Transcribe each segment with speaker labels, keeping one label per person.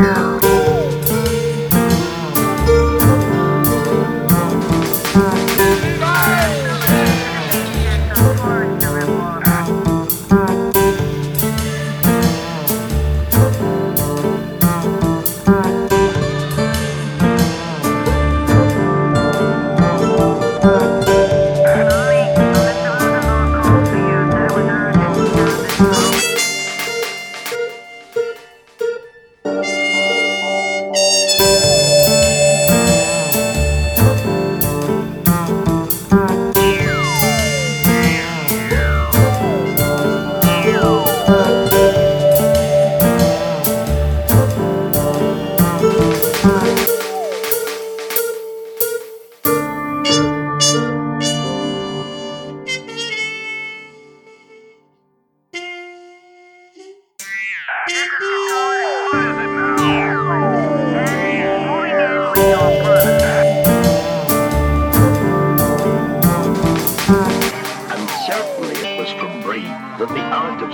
Speaker 1: now.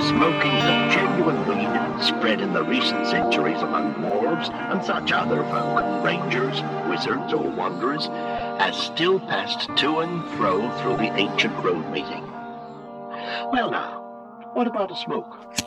Speaker 1: Smoking the genuine weed spread in the recent centuries among dwarves and such other folk, rangers, wizards, or wanderers, has still passed to and fro through the ancient road meeting. Well now, what about a smoke?